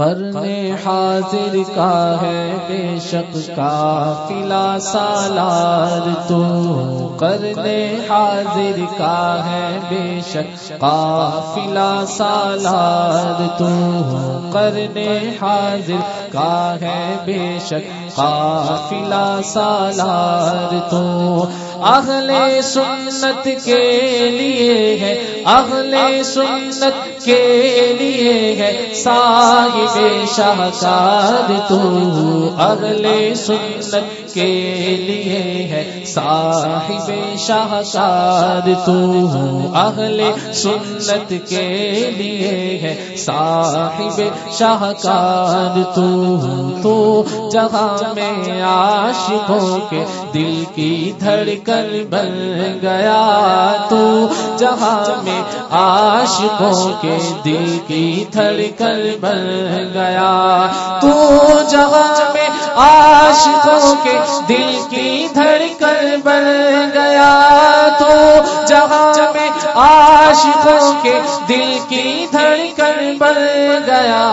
کرن حاضر کا ہے بے شک کا فلا سالار تو کرن حاضر کا ہے بے شک کا فلا سالار تو کرن حاضر کا ہے بے شک کا فلا سالار تو اہل سنت کے لیے ہے، اہل سنت کے لیے ہے۔ صاحب شاہکار تو اہل سنت کے لیے ہے۔ صاحب شاہکار تو اہل سنت کے لیے ہے۔ صاحب شاہکار تو تو جہاں میں عاشقوں کے دل کی دھڑکن بن گیا، تو جہاں میں عاشقوں کے دل کی دھڑکن بن گیا۔ تو جہاں میں عاشقوں کے دل کی دھڑکن بن گیا۔ عاشقوں کے دل کی دھڑکن بن گیا۔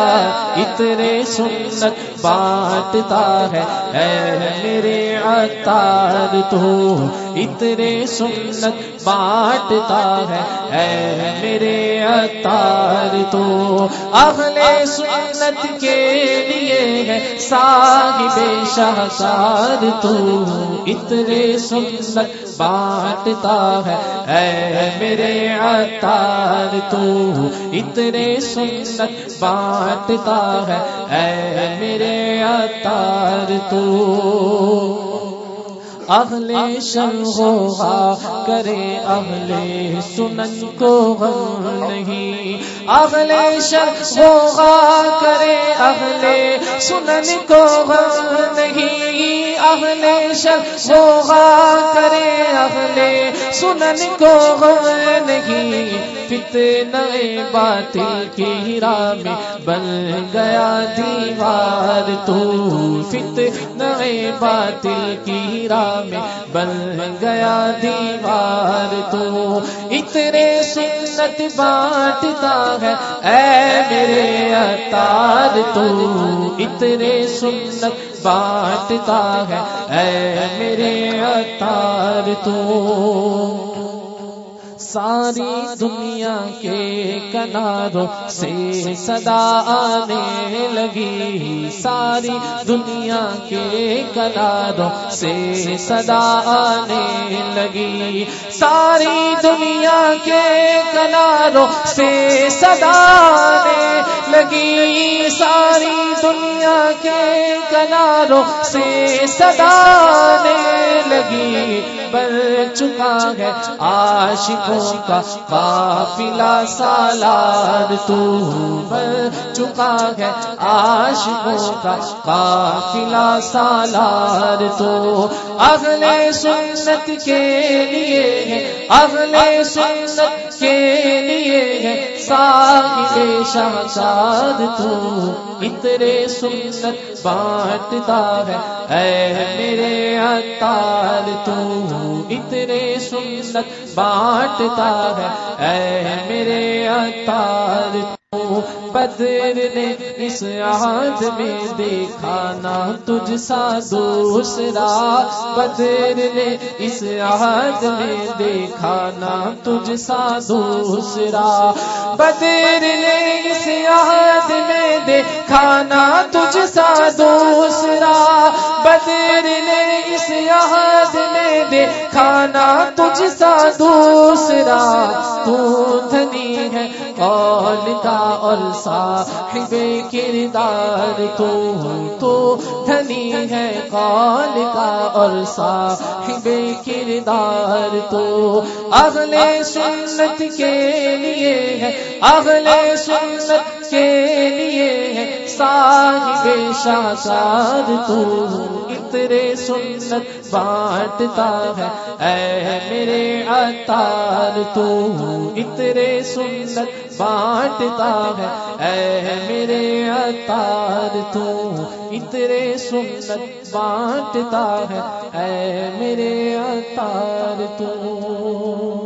اتنے سنت بانٹتا ہے۔ اے میرے عطار تو اتنے سنت بانٹتا ہے۔ اے میرے عطار تو اہل سنت کے لیے صاحب شاہکار تو اتنے سنت بانٹتا ہے۔ اے میرے عطار، تو اتنے سنت بانٹتا ہے۔ اے میرے عطار، تو اہل شنگوہا کرے اہل سنن کو غم نہیں۔ اہل شنگوہا کرے اہل سنن کو غم نہیں۔ اہل شنگوہا کرے اہل سنن کو غم نہیں۔ فتنہ باطل کی راہ میں بن گیا دیوار تو۔ فتنہ باطل کی راہ میں بن گیا دیوار تو اتنے سنت بانٹتا ہے۔ اے میرے اتار تو اتنے سنت بانٹتا ہے۔ اے میرے اتار تو ساری دنیا کے کناروں سے صدا آنے لگی ساری دنیا کے کناروں سے صدا آنے لگی۔ ساری دنیا کے کناروں سے صدا آنے لگی ساری دنیا کے کناروں سے صدا لگی، بن چکا ہے عاشقوں کا قافلہ سالار۔ تو بن چکا ہے عاشقوں کا قافلہ سالار۔ تو اگلے سنت کے لیے ہے اگلے سنت کے لیے ہے صاحب شہزاد تو اترے سنت بانٹتا ہے۔ اے میرے اتار تو اترے سنت بانٹتا ہے۔ اے بدر نے اس عہد میں دیکھا نہ تجھ سا دوسرا۔ بدر نے اس عہد میں دیکھا نہ تجھ سا دوسرا۔ بدر نے اس عہد میں دیکھا نہ تجھ سا دوسرا۔ بدر نے اس عہد میں دیکھا نہ تجھ سا دوسرا۔ دھنی ہے قول کا اور صاحب کردار تو تو دھنی ہے قول کا اور صاحب کردار تو۔ اگلے سنت کے لیے ہے اگلے سنت کے لیے ہے، صاحب شاہکار تو۔ اتنے سنت بانٹتا ہے۔ اے میرے اتار تو اترے سنت بانٹتا ہے۔ اے میرے اتار تو اترے سنت بانٹتا ہے۔ اے میرے اتار تو